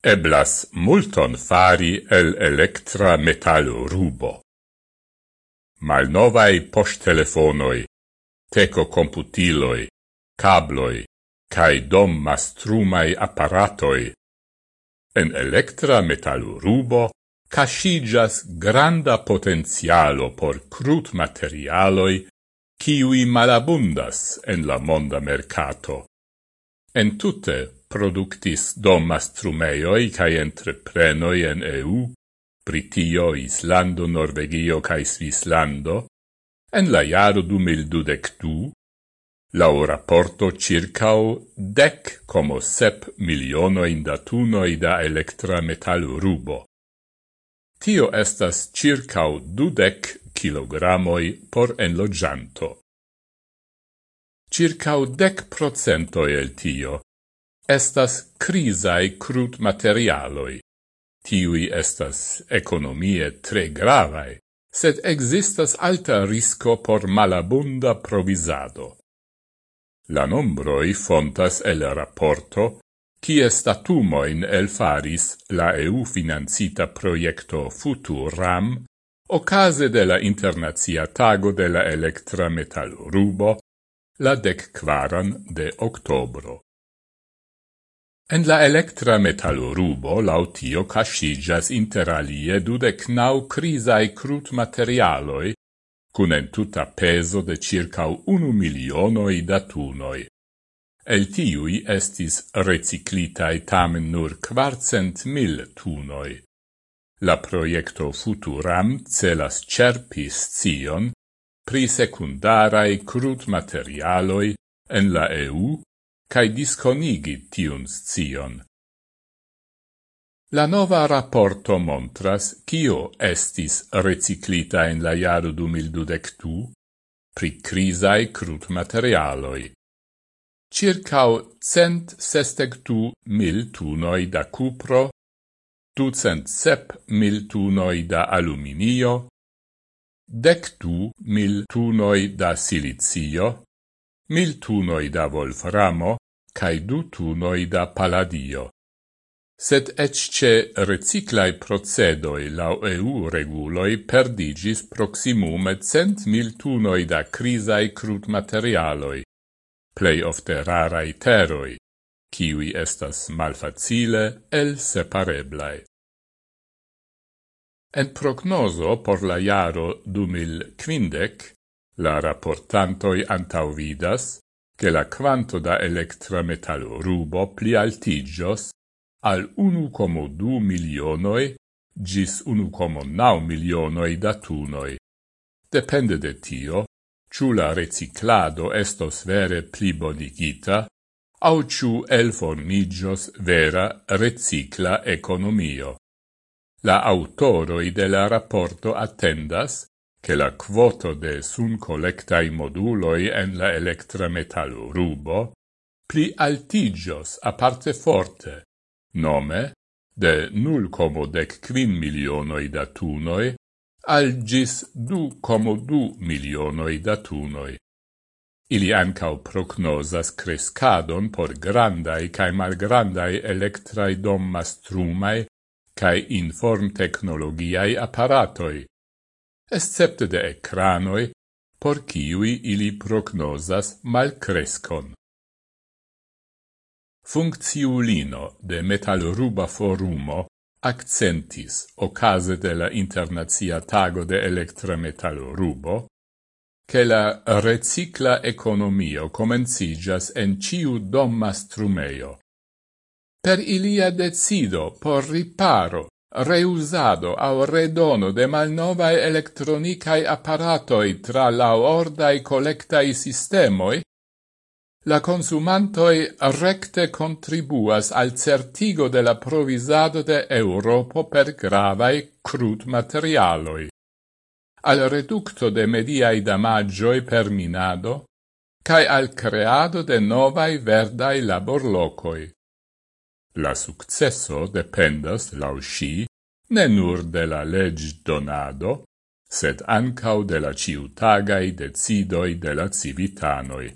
Eblas multon fari el electra metallo rubo. Malnovai posttelefonoi, teco computiloi, cabloi, cae dom mastrumai apparatoi. En electra metallo rubo cascigas granda potenzialo por crud materialoi ciui malabundas en la monda mercato. En tutte produktis domastrumejoj cae entreprenoi en EU, Britio, Islando, Norvegio cae Svislando, en la jaro 2022, Lau rapporto circau dec como sep milionoin da da electra metal rubo. Tio estas circau dudec kilogramoi por enlogianto. Circau dec procentoi el tio estas crisai crud materialoi. Tiui estas economie tre gravae, sed existas alta risco por malabunda provisado. La nombroi fontas el rapporto, kie statumoin elfaris la EU financita proiecto Futuram, ocase de la Internazia Tago de la Electra Metal Rubo, la dec quaran de octobro. En la electra metalorubo lautio cascigas interalie dudec nau crisae crut materialoi, cun entuta peso de circa unu milionoi datunoi. El tiui estis reciclitae tamen nur quarcent mil tunoi. La proiecto Futuram celas cerpis zion pri secundarae crut materialoi en la EU cae disconigi tiun scion. La nova rapporto montras cio estis reciclita in la jaro 2012 pri crisae crut materialoi. Circao cent sestectu mil tunoi da cupro, ducent sep mil tunoi da aluminio, dectu mil tunoi da silizio, mil tunoi da volframo, cae du tunoi da paladio. Sed ecce reciclai procedoi lau EU reguloi perdigis proximume cent mil tunoi da crisae crud materialoi, plei ofte rarai teroi, kiwi estas malfacile el separeblae. En prognoso por la jaro 2015, la raportantoi antauvidas che la quanto da electra metallo rubo pli altigios al 1,2 milionoi gis 1,9 milionoi datunoi. Depende de tio, ciù la reciclado estos vere pli bonigita, au ciù el formigios vera recicla economio. La autoroi de la rapporto attendas che la quoto de sun collectai moduloi en la electrametallo rubo pli altigios a parte forte, nome de 0,15 milionoi da tunoi al gis 2,2 milionoi da tunoi. Ili ancau prognosas crescadon por grandai cae malgrandai electrai dom mastrumai cae inform technologiai apparatoi, escepte de ecranoi, por kiui ili prognosas malcrescon. Funcciulino de Metalruba Forumo accentis ocase de la Internazia Tago de Electrametalrubo che la recicla economio comencigas en ciu dom strumeio. Per ilia decido por riparo reusado au redono de malnovae electronicae apparatoi tra laordai collectae sistemoi, la consumantoi recte contribuas al certigo de la provisado de Europo per gravae crud materialoi, al reducto de mediae damagioi per minado, cae al creado de novae verdae laborlocoi. La successo dependas lau sci ne nur de la leg donado, sed ancau de la ciutagai decidoi de la civitanoi.